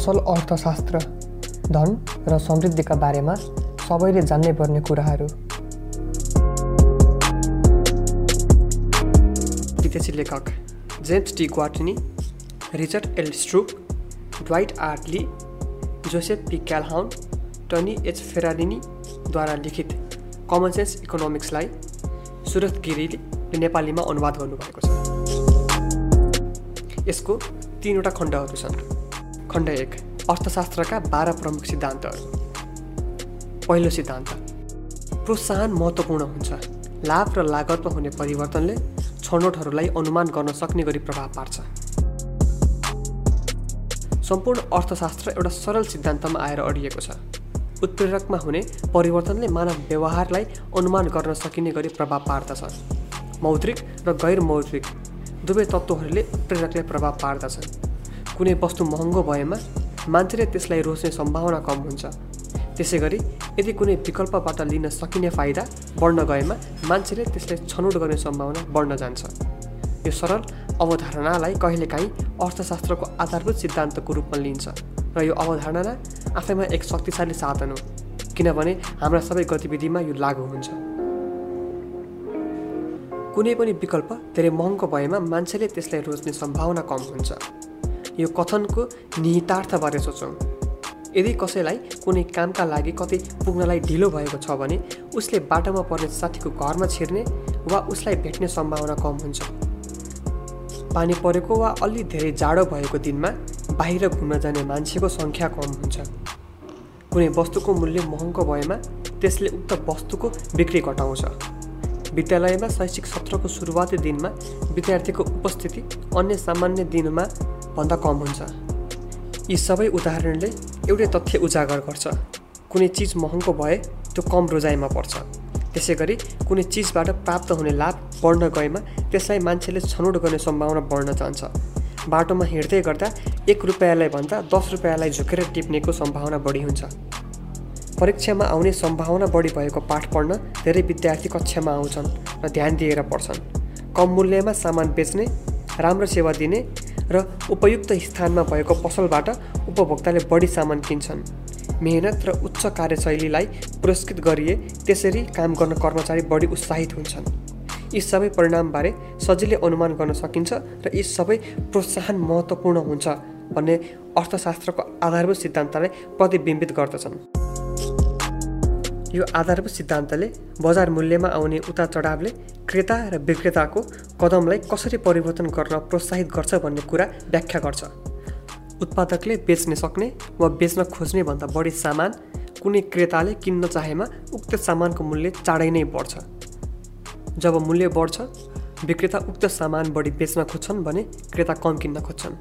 असल अर्थशास्त्र धन र समृद्धिका बारेमा सबैले जान्नै पर्ने कुराहरू। विदेशी लेखक James T Gwartney Richard L. Stroup Dwight R. Lee Joseph P. Calhoun Tawni H. फेरालिनीद्वारा लिखित कमन सेन्स इकोनोमिक्सलाई सुरत गिरीले नेपालीमा अनुवाद गर्नुभएको छ। यसको तिनवटा खण्डहरू छन्। खण्ड एक अर्थशास्त्रका बाह्र प्रमुख सिद्धान्तहरू पहिलो सिद्धान्त प्रोत्साहन महत्त्वपूर्ण हुन्छ। लाभ र लागतमा हुने परिवर्तनले छनौटहरूलाई अनुमान गर्न सक्ने गरी प्रभाव पार्छ। सम्पूर्ण अर्थशास्त्र एउटा सरल सिद्धान्तमा आएर अडिएको छ। उत्प्रेरकमा हुने परिवर्तनले मानव व्यवहारलाई अनुमान गर्न सकिने गरी प्रभाव पार्दछ। मौद्रिक र गैर मौद्रिक दुवै तत्त्वहरूले उत्प्रेरकलाई प्रभाव पार्दछन्। कुनै वस्तु महँगो भएमा मान्छेले त्यसलाई रोज्ने सम्भावना कम हुन्छ। त्यसै गरी यदि कुनै विकल्पबाट लिन सकिने फाइदा बढ्न गएमा मान्छेले त्यसलाई छनौट गर्ने सम्भावना बढ्न जान्छ। यो सरल अवधारणालाई कहिलेकाहीँ अर्थशास्त्रको आधारभूत सिद्धान्तको रूपमा लिन्छ र यो अवधारणा आफैमा एक शक्तिशाली साधन हो किनभने हाम्रा सबै गतिविधिमा यो लागु हुन्छ। कुनै पनि विकल्प धेरै महँगो भएमा मान्छेले त्यसलाई रोज्ने सम्भावना कम हुन्छ। यो कथनको निहितार्थबारे सोचौँ। यदि कसैलाई कुनै कामका लागि कतै पुग्नलाई ढिलो भएको छ भने उसले बाटोमा पर्ने साथीको घरमा छिर्ने वा उसलाई भेट्ने सम्भावना कम हुन्छ। पानी परेको वा अलि धेरै जाडो भएको दिनमा बाहिर घुम्न जाने मान्छेको सङ्ख्या कम हुन्छ। कुनै वस्तुको मूल्य महँगो भएमा त्यसले उक्त वस्तुको बिक्री घटाउँछ। विद्यालयमा शैक्षिक सत्रको सुरुवाती दिनमा विद्यार्थीको उपस्थिति अन्य सामान्य दिनमा भन्दा कम हुन्छ। यी सबै उदाहरणले एउटै तथ्य उजागर गर्छ। कुनै चिज महँगो भए त्यो कम रोजाइमा पर्छ। त्यसै गरी कुनै चिजबाट प्राप्त हुने लाभ बढ्न गएमा त्यसलाई मान्छेले छनौट गर्ने सम्भावना बढ्न जान्छ बाटोमा हिँड्दै गर्दा एक रुपियाँलाई भन्दा दस रुपियाँलाई झुकेर टिप्नेको सम्भावना बढी हुन्छ। परीक्षामा आउने सम्भावना बढी भएको पाठ पढ्न धेरै विद्यार्थी कक्षामा आउँछन् र ध्यान दिएर पढ्छन्। कम मूल्यमा सामान बेच्ने राम्रो सेवा दिने र उपयुक्त स्थानमा भएको पसलबाट उपभोक्ताले बढी सामान किन्छन्। मेहनत र उच्च कार्यशैलीलाई पुरस्कृत गरिए त्यसरी काम गर्न कर्मचारी बढी उत्साहित हुन्छन्। यी सबै परिणामबारे सजिलै अनुमान गर्न सकिन्छ र यी सबै प्रोत्साहन महत्त्वपूर्ण हुन्छ भन्ने अर्थशास्त्रको आधारभूत सिद्धान्तलाई प्रतिबिम्बित गर्दछन्। यो आधारभूत सिद्धान्तले बजार मूल्यमा आउने उता चढावले क्रेता र विक्रेताको कदमलाई कसरी परिवर्तन गर्न प्रोत्साहित गर्छ भन्ने कुरा व्याख्या गर्छ। उत्पादकले बेच्न सक्ने वा बेच्न खोज्ने भन्दा बढी सामान कुनै क्रेताले किन्न चाहेमा उक्त सामानको मूल्य चाँडै नै बढ्छ। जब मूल्य बढ्छ विक्रेता उक्त सामान बढी बेच्न खोज्छन् भने क्रेता कम किन्न खोज्छन्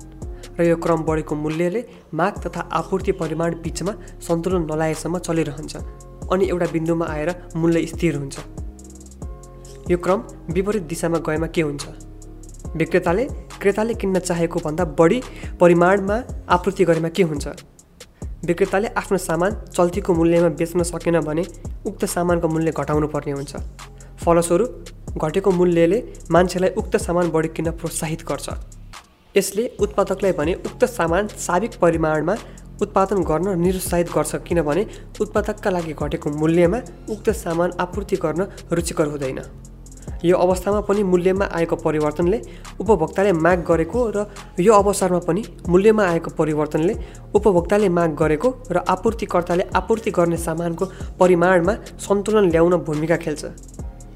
र यो क्रम बढेको मूल्यले माग तथा आपूर्ति परिमाण बिचमा सन्तुलन नलाएसम्म चलिरहन्छ अनि एउटा बिन्दुमा आएर मूल्य स्थिर हुन्छ। यो क्रम विपरीत दिशामा गएमा के हुन्छ? विक्रेताले क्रेताले किन्न चाहेको भन्दा बढी परिमाणमा आपूर्ति गरेमा के हुन्छ? विक्रेताले आफ्नो सामान चल्तीको मूल्यमा बेच्न सकेन भने उक्त सामानको मूल्य घटाउनु पर्ने हुन्छ। फलस्वरूप घटेको मूल्यले मान्छेलाई उक्त सामान बढी किन्न प्रोत्साहित गर्छ। यसले उत्पादकलाई भने उक्त सामान साविक परिमाणमा उत्पादन गर्न निरुत्साहित गर्छ किनभने उत्पादकका लागि घटेको मूल्यमा उक्त सामान आपूर्ति गर्न रुचिकर हुँदैन। यो अवस्थामा पनि मूल्यमा आएको परिवर्तनले उपभोक्ताले माग गरेको र यो अवसरमा पनि मूल्यमा आएको परिवर्तनले उपभोक्ताले माग गरेको र आपूर्तिकर्ताले आपूर्ति गर्ने सामानको परिमाणमा सन्तुलन ल्याउन भूमिका खेल्छ।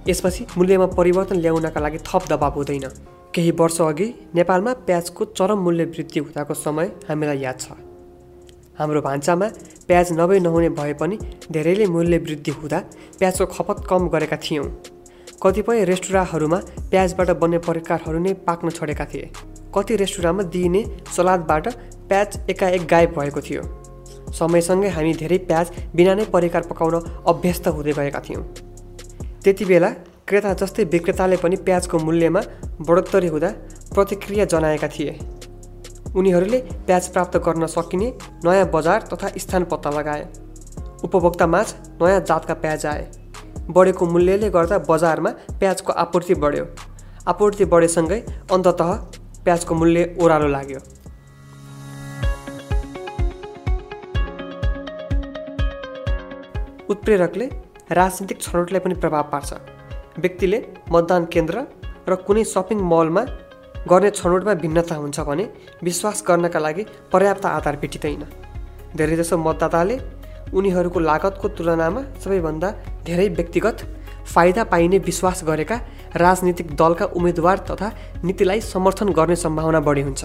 यसपछि मूल्यमा परिवर्तन ल्याउनका लागि थप दबाब हुँदैन। केही वर्ष अघि नेपालमा प्याजको चरम मूल्य वृद्धि हुँदाको समय हामीलाई याद छ। हाम्रो भान्सामा प्याज नभई नहुने भए पनि धेरैले मूल्य वृद्धि हुँदा प्याजको खपत कम गरेका थियौँ। कतिपय रेस्टुराँहरूमा प्याजबाट बन्ने परिकारहरू नै पाक्न छोडेका थिए। कति रेस्टुराँमा दिइने सलादबाट प्याज एकाएक गायब भएको थियो। समयसँगै हामी धेरै प्याज बिना नै परिकार पकाउन अभ्यस्त हुँदै गएका थियौँ। त्यति बेला क्रेता जस्तै विक्रेताले पनि प्याजको मूल्यमा बढोत्तरी हुँदा प्रतिक्रिया जनाएका थिए। उनीहरूले प्याज प्राप्त गर्न सकिने नयाँ बजार तथा स्थान पत्ता लगाए। उपभोक्ता माझ नयाँ जातका प्याज आए। बढेको मूल्यले गर्दा बजारमा प्याजको आपूर्ति बढ्यो। आपूर्ति बढेसँगै अन्तत प्याजको मूल्य ओह्रालो लाग्यो। उत्प्रेरकले राजनीतिक छनौटलाई पनि प्रभाव पार्छ। व्यक्तिले मतदान केन्द्र र कुनै सपिङ मलमा गर्ने छनौटमा भिन्नता हुन्छ भने विश्वास गर्नका लागि पर्याप्त आधार भेटिँदैन। धेरैजसो मतदाताले उनीहरूको लागतको तुलनामा सबैभन्दा धेरै व्यक्तिगत फाइदा पाइने विश्वास गरेका राजनीतिक दलका उम्मेदवार तथा नीतिलाई समर्थन गर्ने सम्भावना बढी हुन्छ।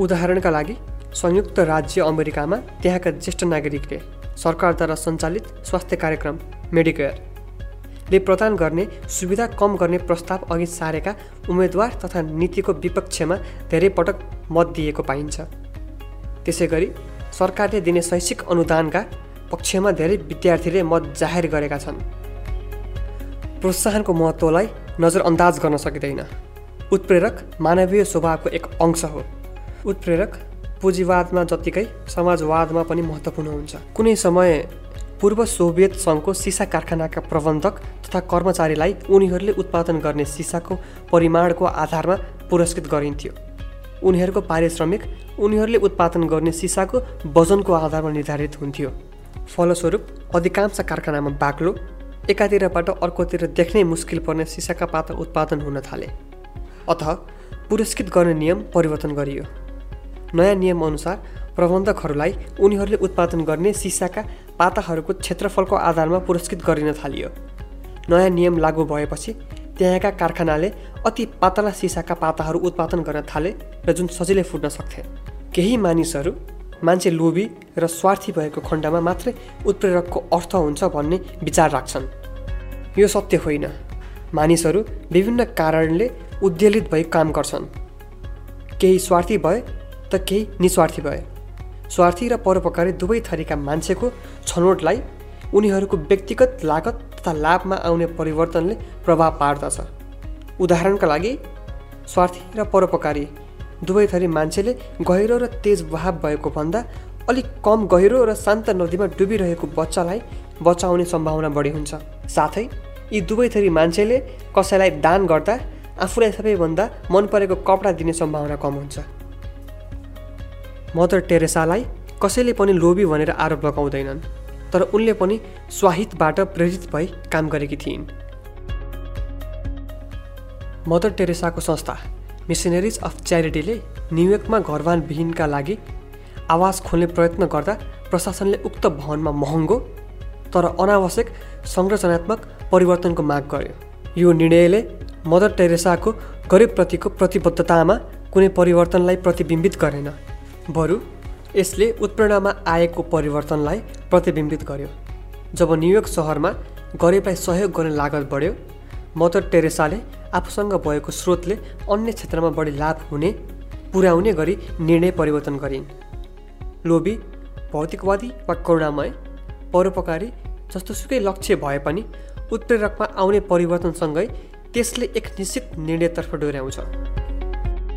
उदाहरणका लागि संयुक्त राज्य अमेरिकामा त्यहाँका ज्येष्ठ नागरिकले सरकारद्वारा सञ्चालित स्वास्थ्य कार्यक्रम मेडिकेयरले प्रदान गर्ने सुविधा कम गर्ने प्रस्ताव अघि सारेका उम्मेदवार तथा नीतिको विपक्षमा धेरै पटक मत दिएको पाइन्छ। त्यसै गरी सरकारले दिने शैक्षिक अनुदानका पक्षमा धेरै विद्यार्थीले मत जाहेर गरेका छन्। प्रोत्साहनको महत्त्वलाई नजरअन्दाज गर्न सकिँदैन। उत्प्रेरक मानवीय स्वभावको एक अंश हो। उत्प्रेरक पुँजीवादमा जत्तिकै समाजवादमा पनि महत्त्वपूर्ण हुन्छ। कुनै समय पूर्व सोभियत सङ्घको सिसा कारखानाका प्रबन्धक तथा कर्मचारीलाई उनीहरूले उत्पादन गर्ने सिसाको परिमाणको आधारमा पुरस्कृत गरिन्थ्यो। उनीहरूको पारिश्रमिक उनीहरूले उत्पादन गर्ने सिसाको वजनको आधारमा निर्धारित हुन्थ्यो। फलस्वरूप अधिकांश कारखानामा बाक्लो एकातिरबाट अर्कोतिर देख्नै मुस्किल पर्ने सिसाका पाता उत्पादन हुन थाले। अत पुरस्कृत गर्ने नियम परिवर्तन गरियो। नयाँ नियमअनुसार प्रबन्धकहरूलाई उनीहरूले उत्पादन गर्ने सिसाका पाताहरूको क्षेत्रफलको आधारमा पुरस्कृत गरिन थालियो। नयाँ नियम लागू भएपछि त्यहाँका कारखानाले अति पातला सिसाका पाताहरू उत्पादन गर्न थाले र जुन सजिलै फुट्न सक्थे। केही मानिसहरू मान्छे लोभी र स्वार्थी भएको खण्डमा मात्रै उत्प्रेरकको अर्थ हुन्छ भन्ने विचार राख्छन्। यो सत्य होइन। मानिसहरू विभिन्न कारणले उद्वेलित भई काम गर्छन्। केही स्वार्थी भए त केही निस्वार्थी भए। स्वार्थी र परोपकारी दुवै थरीका मान्छेको छनौटलाई उनीहरूको व्यक्तिगत लागत तथा लाभमा आउने परिवर्तनले प्रभाव पार्दछ। उदाहरणका लागि स्वार्थी र परोपकारी दुवै थरी मान्छेले गहिरो र तेज बहाव भएको भन्दा अलिक कम गहिरो र शान्त नदीमा डुबिरहेको बच्चालाई बचाउने सम्भावना बढी हुन्छ। साथै यी दुवै थरी मान्छेले कसैलाई दान गर्दा आफूलाई सबैभन्दा मन परेको कपडा दिने सम्भावना कम हुन्छ। मदर टेरेसालाई कसैले पनि लोभी भनेर आरोप लगाउँदैनन् तर उनले पनि स्वाहितबाट प्रेरित भई काम गरेकी थिइन्। मदर टेरेसाको संस्था मिसनरिज अफ च्यारिटीले न्युयोर्कमा घरबानविहीनका लागि आवास खोल्ने प्रयत्न गर्दा प्रशासनले उक्त भवनमा महँगो तर अनावश्यक संरचनात्मक परिवर्तनको माग गर्यो। यो निर्णयले मदर टेरेसाको गरिबप्रतिको प्रतिबद्धतामा कुनै परिवर्तनलाई प्रतिबिम्बित गरेन। बरु यसले उत्प्रेरणामा आएको परिवर्तनलाई प्रतिबिम्बित गर्यो। जब न्युयोर्क सहरमा गरिबलाई सहयोग गर्ने लागत बढ्यो मदर टेरेसाले आफूसँग भएको स्रोतले अन्य क्षेत्रमा बढी लाभ हुने पुर्याउने गरी निर्णय परिवर्तन गरिन्। लोभी भौतिकवादी वा करुणामय परोपकारी जस्तोसुकै लक्ष्य भए पनि उत्प्रेरकमा आउने परिवर्तनसँगै त्यसले एक निश्चित निर्णयतर्फ डोर्याउँछ।